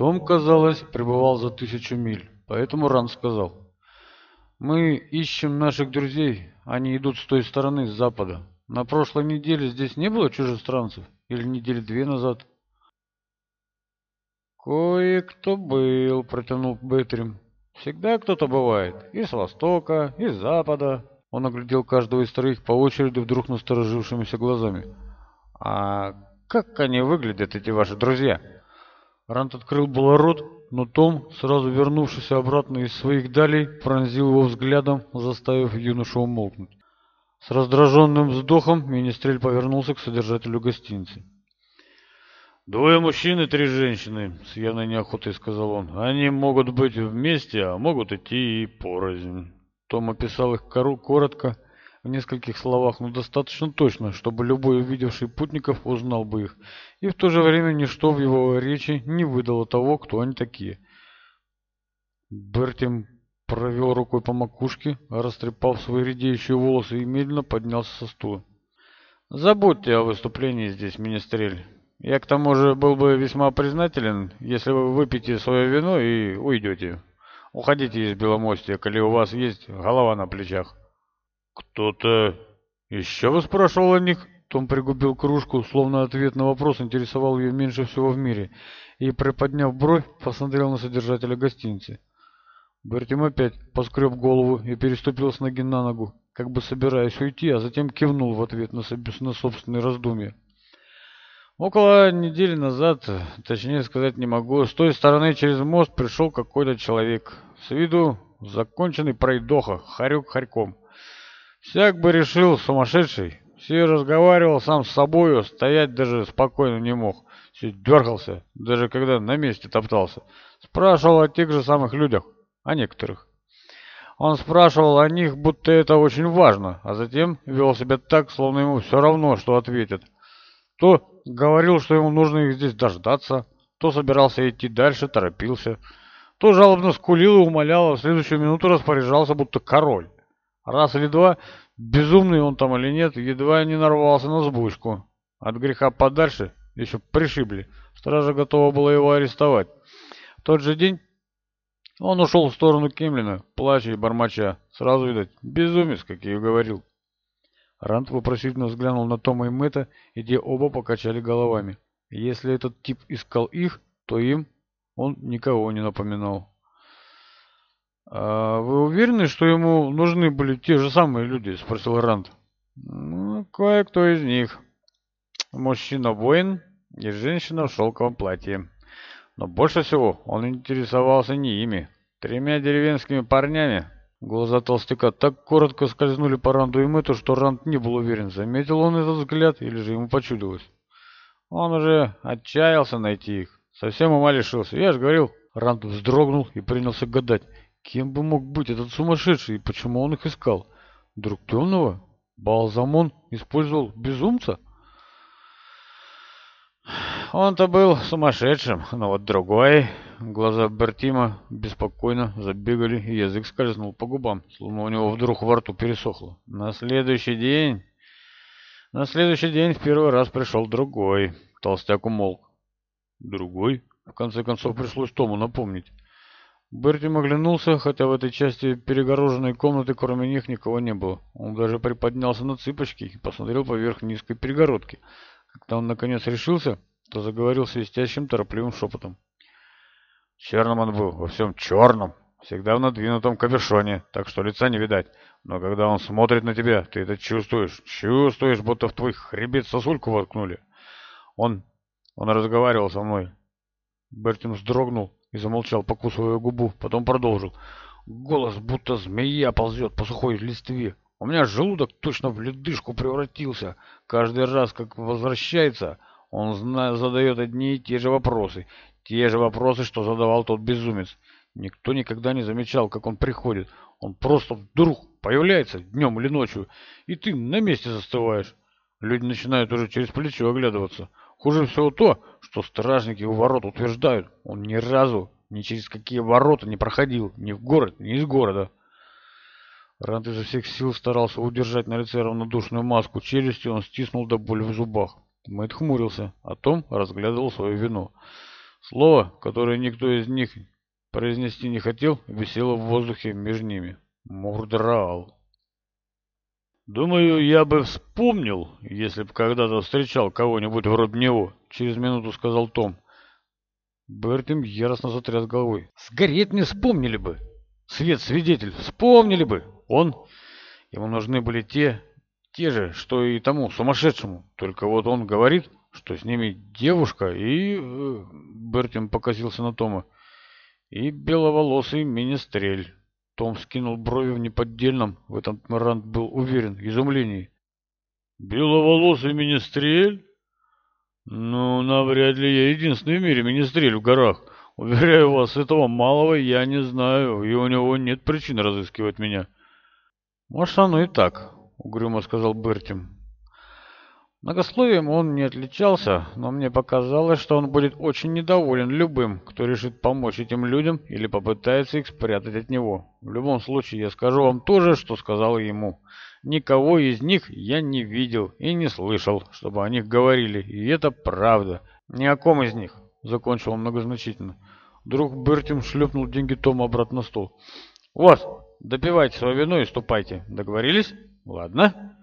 Том, казалось, пребывал за тысячу миль, поэтому Ран сказал. «Мы ищем наших друзей, они идут с той стороны, с запада. На прошлой неделе здесь не было чужестранцев? Или недели две назад?» «Кое-кто был», — протянул Бэтрим. «Всегда кто-то бывает. И с востока, и с запада». Он оглядел каждого из троих по очереди вдруг насторожившимися глазами. «А как они выглядят, эти ваши друзья?» Рант открыл было рот, но Том, сразу вернувшись обратно из своих далей, пронзил его взглядом, заставив юношу умолкнуть. С раздраженным вздохом Министрель повернулся к содержателю гостиницы. «Двое мужчин и три женщины», — с явной неохотой сказал он. «Они могут быть вместе, а могут идти и порознь». Том описал их кору коротко, — в нескольких словах, но ну, достаточно точно, чтобы любой увидевший путников узнал бы их. И в то же время ничто в его речи не выдало того, кто они такие. Бертим провел рукой по макушке, растрепал свои редеющие волосы и медленно поднялся со стула. «Забудьте о выступлении здесь, министрель. Я к тому же был бы весьма признателен, если вы выпьете свое вино и уйдете. Уходите из Беломостия, коли у вас есть голова на плечах». Кто-то еще вас спрашивал о них? Том пригубил кружку, словно ответ на вопрос интересовал ее меньше всего в мире, и, приподняв бровь, посмотрел на содержателя гостиницы. Бертим опять поскреб голову и переступил с ноги на ногу, как бы собираясь уйти, а затем кивнул в ответ на, на собственные раздумья. Около недели назад, точнее сказать не могу, с той стороны через мост пришел какой-то человек. С виду законченный пройдоха, хорек хорьком. Всяк бы решил, сумасшедший. Все разговаривал сам с собою, стоять даже спокойно не мог. Все дергался, даже когда на месте топтался. Спрашивал о тех же самых людях, о некоторых. Он спрашивал о них, будто это очень важно, а затем вел себя так, словно ему все равно, что ответят. То говорил, что ему нужно их здесь дождаться, то собирался идти дальше, торопился, то жалобно скулил и умолял, а в следующую минуту распоряжался, будто король. Раз или два, безумный он там или нет, едва не нарвался на сбучку. От греха подальше еще пришибли. Стража готова была его арестовать. В тот же день он ушел в сторону Кемлина, плача и бормоча. Сразу видать, безумец, как я и говорил. Рант вопросительно взглянул на Тома и Мэтта, и те оба покачали головами. Если этот тип искал их, то им он никого не напоминал. А «Вы уверены, что ему нужны были те же самые люди?» — спросил Ранд. «Ну, кое-кто из них. Мужчина-воин и женщина в шелковом платье. Но больше всего он интересовался не ими. Тремя деревенскими парнями». Глаза толстяка так коротко скользнули по Ранду и Мэтту, что Ранд не был уверен, заметил он этот взгляд или же ему почудилось. Он уже отчаялся найти их. Совсем ума лишился. Я же говорил, Ранд вздрогнул и принялся гадать, Кем бы мог быть этот сумасшедший и почему он их искал? Друг темного? Балзамон использовал безумца? Он-то был сумасшедшим, но вот другой... Глаза Бертима беспокойно забегали, и язык скользнул по губам, словно у него вдруг во рту пересохло. На следующий день... На следующий день в первый раз пришел другой. Толстяк умолк. Другой? В конце концов, пришлось Тому напомнить. Берти оглянулся, хотя в этой части перегороженной комнаты кроме них никого не было. Он даже приподнялся на цыпочки и посмотрел поверх низкой перегородки. Когда он наконец решился, то заговорил свистящим торопливым шепотом. Черным он был, во всем черном, всегда в надвинутом капюшоне, так что лица не видать. Но когда он смотрит на тебя, ты это чувствуешь, чувствуешь, будто в твой хребет сосульку воткнули. Он, он разговаривал со мной. Бертин вздрогнул и замолчал, покусывая губу, потом продолжил. Голос будто змея ползет по сухой листве. У меня желудок точно в ледышку превратился. Каждый раз, как возвращается, он задает одни и те же вопросы. Те же вопросы, что задавал тот безумец. Никто никогда не замечал, как он приходит. Он просто вдруг появляется днем или ночью, и ты на месте застываешь. Люди начинают уже через плечо оглядываться. Хуже всего то, что стражники у ворот утверждают, он ни разу ни через какие ворота не проходил, ни в город, ни из города. Рант изо всех сил старался удержать на лице равнодушную маску челюсти, он стиснул до боли в зубах. Мэтт хмурился, а Том разглядывал свое вино. Слово, которое никто из них произнести не хотел, висело в воздухе между ними. «Мурдрал». Думаю, я бы вспомнил, если бы когда-то встречал кого-нибудь вроде него. Через минуту сказал Том. Бертим яростно затряс головой. Сгореть не вспомнили бы. Свет свидетель, вспомнили бы. Он... Ему нужны были те... Те же, что и тому сумасшедшему. Только вот он говорит, что с ними девушка и... Э, Бертим покосился на Тома. И беловолосый министрель. Том скинул брови в неподдельном, в этом Марант был уверен, изумлении. «Беловолосый министрель? Ну, навряд ли я единственный в мире министрель в горах. Уверяю вас, этого малого я не знаю, и у него нет причин разыскивать меня». «Может, оно и так», — угрюмо сказал Бертим. Многословием он не отличался, но мне показалось, что он будет очень недоволен любым, кто решит помочь этим людям или попытается их спрятать от него. В любом случае, я скажу вам то же, что сказал ему. Никого из них я не видел и не слышал, чтобы о них говорили, и это правда. Ни о ком из них, закончил он многозначительно. Друг Бертим шлепнул деньги Тома обратно на стол. У вас, допивайте свое вино и ступайте. Договорились? Ладно»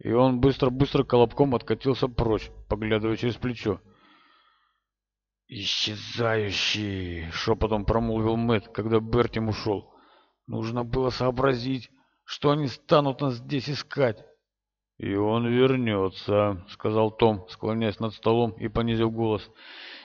и он быстро-быстро колобком откатился прочь, поглядывая через плечо. «Исчезающий!» — шепотом промолвил Мэтт, когда Бертим ушел. «Нужно было сообразить, что они станут нас здесь искать». «И он вернется», — сказал Том, склоняясь над столом и понизив голос.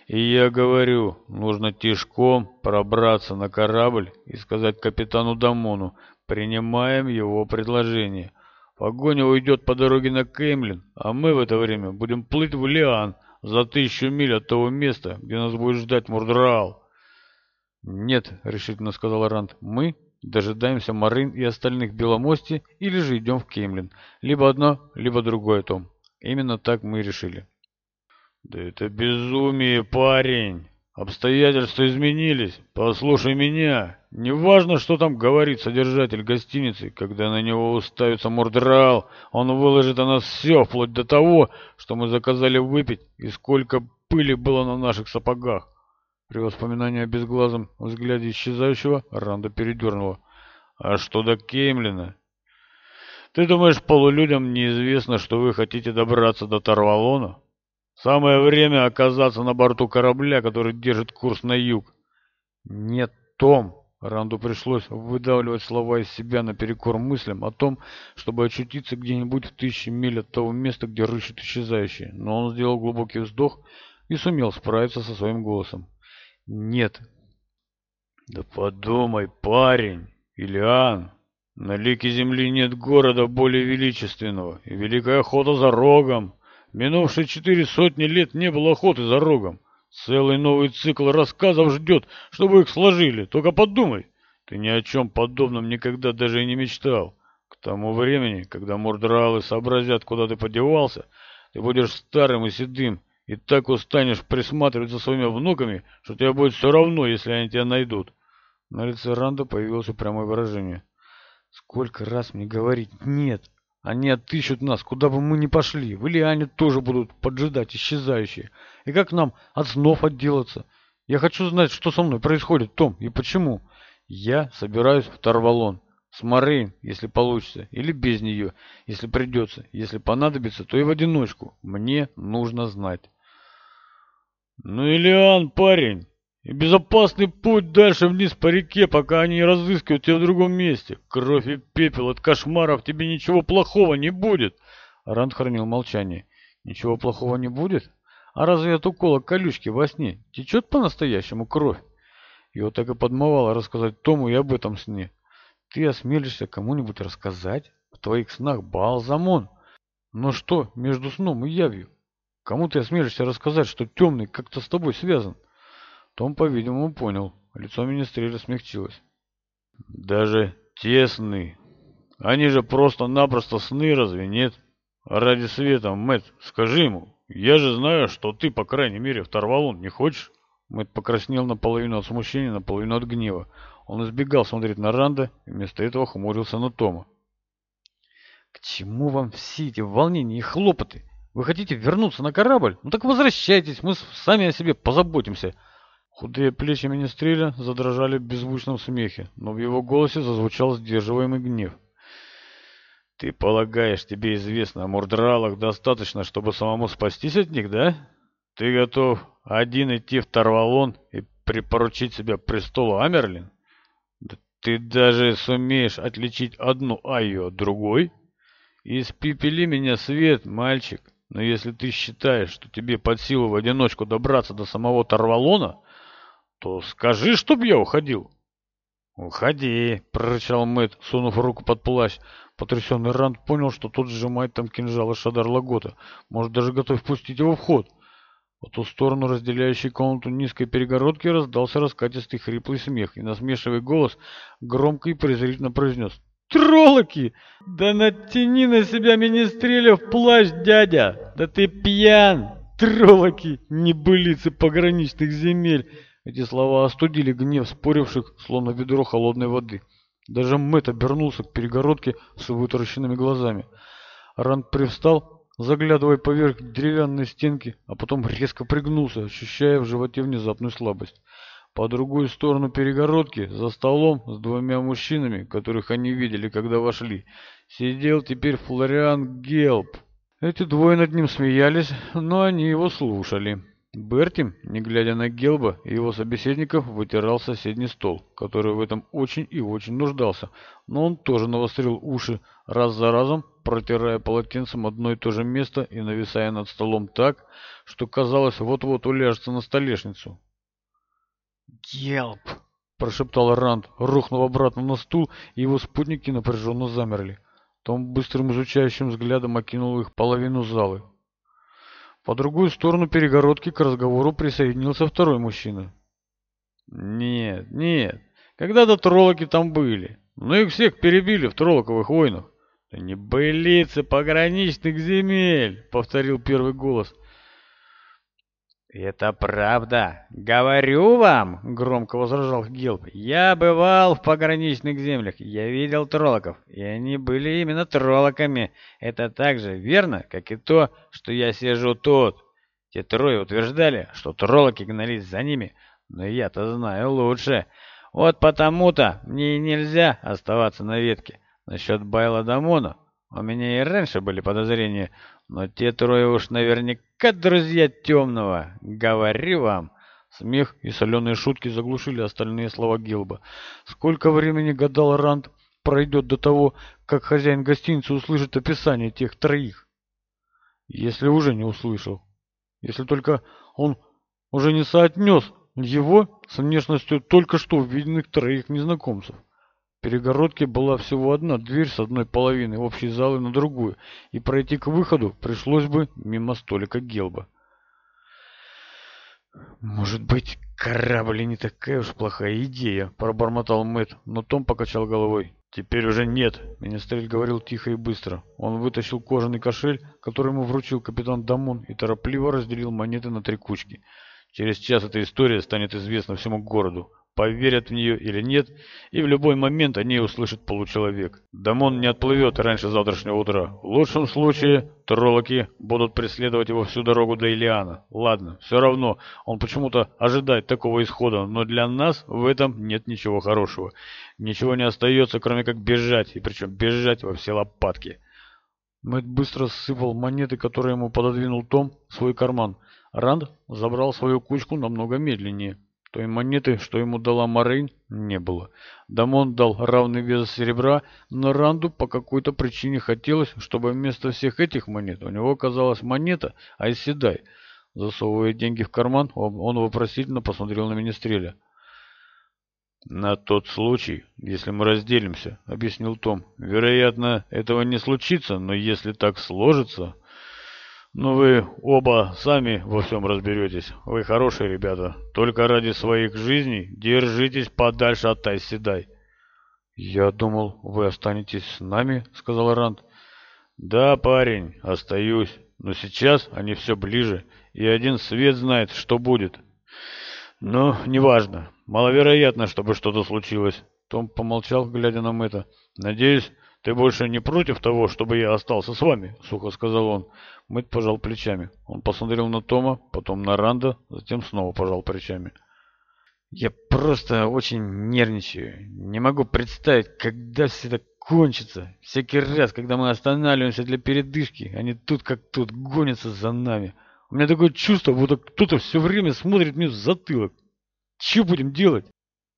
«И я говорю, нужно тишком пробраться на корабль и сказать капитану Дамону, принимаем его предложение». Погоня уйдет по дороге на Кемлин, а мы в это время будем плыть в Лиан за тысячу миль от того места, где нас будет ждать Мурдрал. «Нет», — решительно сказал Рант, — «мы дожидаемся Марин и остальных Беломости или же идем в Кемлин. Либо одно, либо другое, Том. Именно так мы решили». «Да это безумие, парень!» Обстоятельства изменились. Послушай меня. Неважно, что там говорит содержатель гостиницы. Когда на него уставится мурдрал, он выложит о нас все, вплоть до того, что мы заказали выпить и сколько пыли было на наших сапогах. При воспоминании о безглазом взгляде исчезающего Ранда передернула. А что до Кеймлина? Ты думаешь, полулюдям неизвестно, что вы хотите добраться до Тарвалона? Самое время оказаться на борту корабля, который держит курс на юг. Нет, Том, Ранду пришлось выдавливать слова из себя наперекор мыслям о том, чтобы очутиться где-нибудь в тысячи миль от того места, где рыщет исчезающий. Но он сделал глубокий вздох и сумел справиться со своим голосом. Нет. Да подумай, парень, Илиан, на лике земли нет города более величественного, и великая охота за рогом. Минувшие четыре сотни лет не было охоты за рогом. Целый новый цикл рассказов ждет, чтобы их сложили. Только подумай, ты ни о чем подобном никогда даже и не мечтал. К тому времени, когда мордралы сообразят, куда ты подевался, ты будешь старым и седым, и так устанешь присматривать за своими внуками, что тебе будет все равно, если они тебя найдут. На лице Ранда появилось упрямое выражение. «Сколько раз мне говорить «нет», они отыщут нас, куда бы мы ни пошли. В Ильяне тоже будут поджидать исчезающие. И как нам от снов отделаться? Я хочу знать, что со мной происходит, Том, и почему. Я собираюсь в Тарвалон. С Марейн, если получится, или без нее, если придется. Если понадобится, то и в одиночку. Мне нужно знать. «Ну, Ильян, парень!» безопасный путь дальше вниз по реке, пока они разыскивают тебя в другом месте. Кровь и пепел от кошмаров тебе ничего плохого не будет. Ранд хранил молчание. Ничего плохого не будет? А разве от укола колючки во сне течет по-настоящему кровь? Его так и подмывало рассказать Тому и об этом сне. Ты осмелишься кому-нибудь рассказать? В твоих снах Балзамон. Но что между сном и явью? Кому ты осмелишься рассказать, что темный как-то с тобой связан? Том, по-видимому, понял. Лицо министрира смягчилось. «Даже те сны. Они же просто-напросто сны, разве нет? Ради света, Мэтт, скажи ему. Я же знаю, что ты, по крайней мере, в Тарвалун не хочешь?» Мэтт покраснел наполовину от смущения, наполовину от гнева. Он избегал смотреть на Ранда и вместо этого хмурился на Тома. «К чему вам все эти волнения и хлопоты? Вы хотите вернуться на корабль? Ну так возвращайтесь, мы сами о себе позаботимся». Худые плечи министриля задрожали в беззвучном смехе, но в его голосе зазвучал сдерживаемый гнев. «Ты полагаешь, тебе известно о мурдралах достаточно, чтобы самому спастись от них, да? Ты готов один идти в Тарвалон и припоручить себя престолу Амерлин? Да ты даже сумеешь отличить одну Айю от другой? Испепели меня свет, мальчик, но если ты считаешь, что тебе под силу в одиночку добраться до самого Тарвалона...» то скажи, чтоб я уходил. «Уходи!» — прорычал Мэтт, сунув руку под плащ. Потрясенный Ранд понял, что тот сжимает там кинжал из Шадар Лагота. Может, даже готов пустить его в ход. По ту сторону разделяющей комнату низкой перегородки раздался раскатистый хриплый смех, и насмешливый голос громко и презрительно произнес «Троллоки! Да натяни Эти слова остудили гнев споривших, словно ведро холодной воды. Даже Мэтт обернулся к перегородке с вытаращенными глазами. Ранд привстал, заглядывая поверх деревянной стенки, а потом резко пригнулся, ощущая в животе внезапную слабость. По другую сторону перегородки, за столом с двумя мужчинами, которых они видели, когда вошли, сидел теперь Флориан Гелп. Эти двое над ним смеялись, но они его слушали. Бертим, не глядя на Гелба и его собеседников, вытирал соседний стол, который в этом очень и очень нуждался, но он тоже навострил уши раз за разом, протирая полотенцем одно и то же место и нависая над столом так, что казалось, вот-вот уляжется на столешницу. «Гелб!» – прошептал Ранд, рухнув обратно на стул, и его спутники напряженно замерли. Том быстрым изучающим взглядом окинул их половину залы, по другую сторону перегородки к разговору присоединился второй мужчина. «Нет, нет, когда-то троллоки там были, но их всех перебили в троллоковых войнах». «Да не былицы пограничных земель!» — повторил первый голос. «Это правда! Говорю вам!» — громко возражал Гилб. «Я бывал в пограничных землях, я видел троллоков, и они были именно троллоками. Это так же верно, как и то, что я сижу тут!» Те трое утверждали, что троллоки гнались за ними, но я-то знаю лучше. Вот потому-то мне и нельзя оставаться на ветке. Насчет Байла Дамона у меня и раньше были подозрения, но те трое уж наверняка друзья темного. Говорю вам!» Смех и соленые шутки заглушили остальные слова Гилба. Сколько времени, гадал Ранд, пройдет до того, как хозяин гостиницы услышит описание тех троих? Если уже не услышал. Если только он уже не соотнес его с внешностью только что увиденных троих незнакомцев. Перегородки была всего одна дверь с одной половины общей залы на другую, и пройти к выходу пришлось бы мимо столика Гелба. «Может быть, корабль не такая уж плохая идея», — пробормотал Мэтт, но Том покачал головой. «Теперь уже нет», — Министрель говорил тихо и быстро. Он вытащил кожаный кошель, который ему вручил капитан Дамон, и торопливо разделил монеты на три кучки. «Через час эта история станет известна всему городу поверят в нее или нет, и в любой момент они услышат получеловек. Дамон не отплывет раньше завтрашнего утра. В лучшем случае троллоки будут преследовать его всю дорогу до Илиана. Ладно, все равно, он почему-то ожидает такого исхода, но для нас в этом нет ничего хорошего. Ничего не остается, кроме как бежать, и причем бежать во все лопатки. Мэтт быстро сыпал монеты, которые ему пододвинул Том, в свой карман. Ранд забрал свою кучку намного медленнее. Той монеты, что ему дала Марин, не было. Дамон дал равный вес серебра, но Ранду по какой-то причине хотелось, чтобы вместо всех этих монет у него оказалась монета Айседай. Засовывая деньги в карман, он вопросительно посмотрел на Министреля. «На тот случай, если мы разделимся», — объяснил Том. «Вероятно, этого не случится, но если так сложится, но ну, вы оба сами во всем разберетесь. Вы хорошие ребята. Только ради своих жизней держитесь подальше от Тайседай. «Я думал, вы останетесь с нами», — сказал Ранд. «Да, парень, остаюсь. Но сейчас они все ближе, и один свет знает, что будет». Но ну, неважно. Маловероятно, чтобы что-то случилось». Том помолчал, глядя на Мэтта. «Надеюсь, «Ты больше не против того, чтобы я остался с вами?» — сухо сказал он. Мэтт пожал плечами. Он посмотрел на Тома, потом на Ранда, затем снова пожал плечами. «Я просто очень нервничаю. Не могу представить, когда все это кончится. Всякий раз, когда мы останавливаемся для передышки, они тут как тут гонятся за нами. У меня такое чувство, будто кто-то все время смотрит мне в затылок. Че будем делать?»